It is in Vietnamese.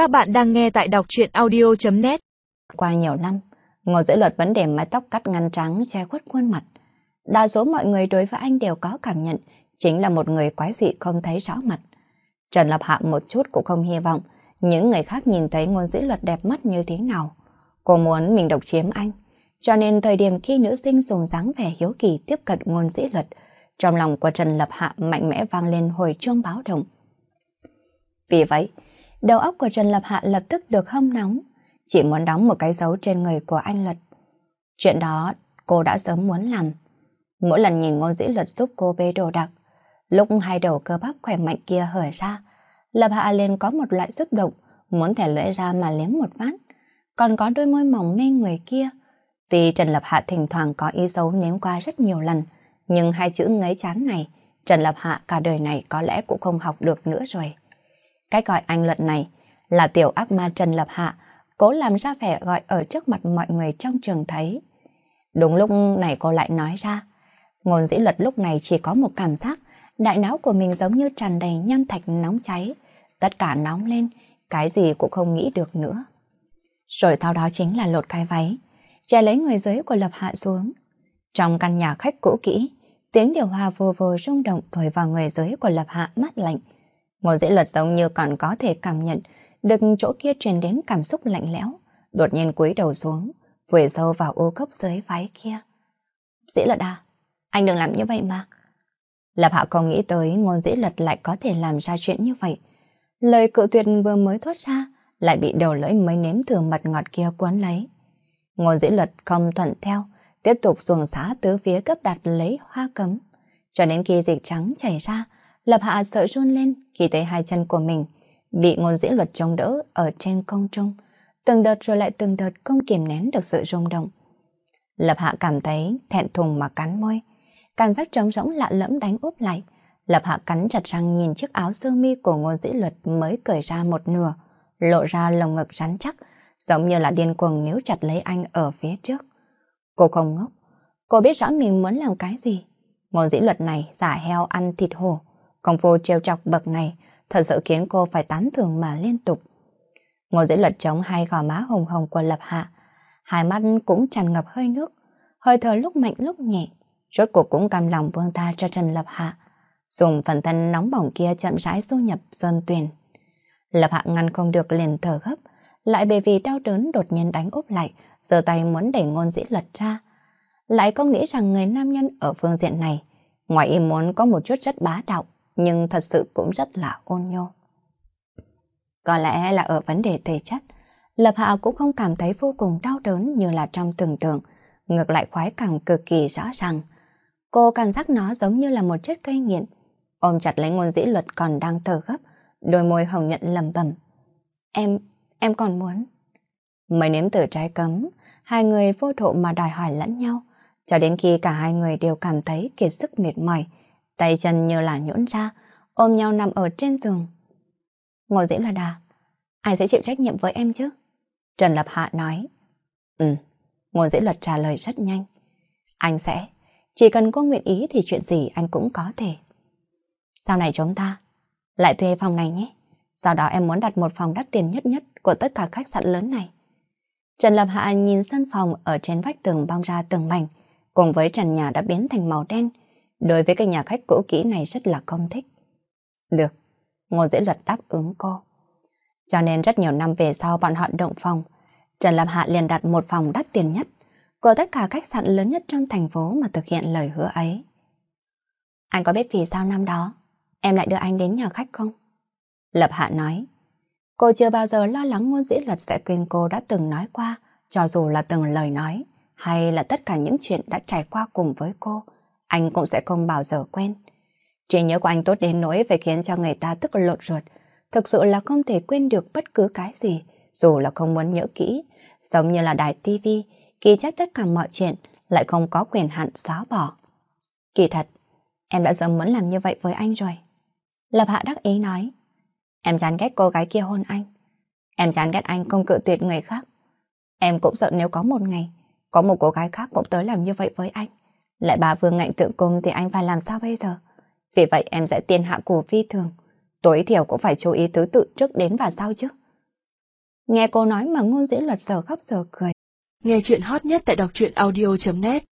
Các bạn đang nghe tại đọc chuyện audio.net Qua nhiều năm, Ngô Dĩ Luật vấn đề mái tóc cắt ngăn trắng che khuất khuôn mặt. Đa số mọi người đối với anh đều có cảm nhận chính là một người quái dị không thấy rõ mặt. Trần Lập Hạ một chút cũng không hy vọng những người khác nhìn thấy Ngô Dĩ Luật đẹp mắt như thế nào. Cô muốn mình độc chiếm anh. Cho nên thời điểm khi nữ sinh dùng dáng vẻ hiếu kỳ tiếp cận Ngôn Dĩ Luật, trong lòng của Trần Lập Hạ mạnh mẽ vang lên hồi chuông báo động. Vì vậy, đầu óc của Trần Lập Hạ lập tức được hâm nóng, chỉ muốn đóng một cái dấu trên người của anh Luật. Chuyện đó cô đã sớm muốn làm. Mỗi lần nhìn Ngô Dĩ Luật giúp cô bê đồ đặc, lúc hai đầu cơ bắp khỏe mạnh kia hở ra, Lập Hạ liền có một loại xúc động, muốn thẻ lưỡi ra mà liếm một phát. Còn có đôi môi mỏng mê người kia. Tuy Trần Lập Hạ thỉnh thoảng có ý xấu nếm qua rất nhiều lần, nhưng hai chữ ngấy chán này, Trần Lập Hạ cả đời này có lẽ cũng không học được nữa rồi. Cái gọi anh luận này là tiểu ác ma Trần Lập Hạ, cố làm ra vẻ gọi ở trước mặt mọi người trong trường thấy. Đúng lúc này cô lại nói ra, ngôn dĩ luật lúc này chỉ có một cảm giác, đại não của mình giống như tràn đầy nham thạch nóng cháy, tất cả nóng lên, cái gì cũng không nghĩ được nữa. Rồi sau đó chính là lột cái váy, che lấy người dưới của Lập Hạ xuống. Trong căn nhà khách cũ kỹ, tiếng điều hòa vù vù rung động thổi vào người dưới của Lập Hạ mát lạnh. Ngô dĩ luật giống như còn có thể cảm nhận được chỗ kia truyền đến cảm xúc lạnh lẽo, đột nhiên cúi đầu xuống, vùi sâu vào ô cốc dưới váy kia. Dĩ luật à, anh đừng làm như vậy mà. Lập Hạ không nghĩ tới ngôn dĩ luật lại có thể làm ra chuyện như vậy. Lời cự tuyệt vừa mới thoát ra, lại bị đầu lưỡi mới nếm thử mật ngọt kia cuốn lấy. Ngôn dĩ luật không thuận theo, tiếp tục xuồng xá tứ phía cấp đặt lấy hoa cấm. Cho đến khi dịch trắng chảy ra, Lập Hạ sợ run lên khi thấy hai chân của mình bị ngôn dĩ luật chống đỡ ở trên công trung. Từng đợt rồi lại từng đợt không kiềm nén được sự rung động. Lập Hạ cảm thấy thẹn thùng mà cắn môi. Cảm giác trống rỗng lạ lẫm đánh úp lại. Lập Hạ cắn chặt răng nhìn chiếc áo sơ mi của ngôn dĩ luật mới cởi ra một nửa, lộ ra lồng ngực rắn chắc, giống như là điên cuồng níu chặt lấy anh ở phía trước. Cô không ngốc, cô biết rõ mình muốn làm cái gì. Ngôn dĩ luật này giả heo ăn thịt hổ, công phu trêu chọc bậc này thật sự khiến cô phải tán thưởng mà liên tục. Ngồi dưới luật chống hai gò má hồng hồng của Lập Hạ, hai mắt cũng tràn ngập hơi nước, hơi thở lúc mạnh lúc nhẹ, rốt cuộc cũng cam lòng vương ta cho Trần Lập Hạ, dùng phần thân nóng bỏng kia chậm rãi du nhập sơn tuyền. Lập Hạ ngăn không được liền thở gấp, lại bởi vì đau đớn đột nhiên đánh úp lại, giơ tay muốn đẩy ngôn dĩ lật ra. Lại có nghĩ rằng người nam nhân ở phương diện này, ngoài ý muốn có một chút rất bá đạo, nhưng thật sự cũng rất là ôn nhô. Có lẽ là ở vấn đề thể chất, Lập Hạ cũng không cảm thấy vô cùng đau đớn như là trong tưởng tượng, ngược lại khoái cảm cực kỳ rõ ràng. Cô cảm giác nó giống như là một chất cây nghiện, ôm chặt lấy ngôn dĩ luật còn đang thở gấp, đôi môi hồng nhuận lầm bầm. Em, em còn muốn. Mới nếm thử trái cấm, hai người vô thụ mà đòi hỏi lẫn nhau, cho đến khi cả hai người đều cảm thấy kiệt sức mệt mỏi, tay chân như là nhũn ra, ôm nhau nằm ở trên giường. Ngồi dĩ là đà, ai sẽ chịu trách nhiệm với em chứ? Trần Lập Hạ nói. Ừ, ngồi dĩ luật trả lời rất nhanh. Anh sẽ, chỉ cần cô nguyện ý thì chuyện gì anh cũng có thể. Sau này chúng ta lại thuê phòng này nhé. Sau đó em muốn đặt một phòng đắt tiền nhất nhất của tất cả khách sạn lớn này. Trần Lập Hạ nhìn sân phòng ở trên vách tường bong ra từng mảnh, cùng với trần nhà đã biến thành màu đen. Đối với cái nhà khách cũ kỹ này rất là không thích. Được, Ngô Dễ Luật đáp ứng cô. Cho nên rất nhiều năm về sau bọn họ động phòng, Trần Lập Hạ liền đặt một phòng đắt tiền nhất của tất cả khách sạn lớn nhất trong thành phố mà thực hiện lời hứa ấy. Anh có biết vì sao năm đó em lại đưa anh đến nhà khách không? Lập Hạ nói, cô chưa bao giờ lo lắng ngôn dĩ luật sẽ quên cô đã từng nói qua, cho dù là từng lời nói, hay là tất cả những chuyện đã trải qua cùng với cô, anh cũng sẽ không bao giờ quên. Trí nhớ của anh tốt đến nỗi phải khiến cho người ta tức lộn ruột, thực sự là không thể quên được bất cứ cái gì, dù là không muốn nhớ kỹ, giống như là đài tivi, ghi chép tất cả mọi chuyện, lại không có quyền hạn xóa bỏ. Kỳ thật, em đã sớm muốn làm như vậy với anh rồi. Lập Hạ đắc ý nói, em chán ghét cô gái kia hôn anh. Em chán ghét anh không cự tuyệt người khác. Em cũng sợ nếu có một ngày, có một cô gái khác cũng tới làm như vậy với anh. Lại bà Vương ngạnh tượng cung thì anh phải làm sao bây giờ? Vì vậy em sẽ tiên hạ cù phi thường. Tối thiểu cũng phải chú ý tứ tự trước đến và sau chứ. Nghe cô nói mà ngôn diễn luật giờ khóc giờ cười. Nghe chuyện hot nhất tại đọc truyện audio.net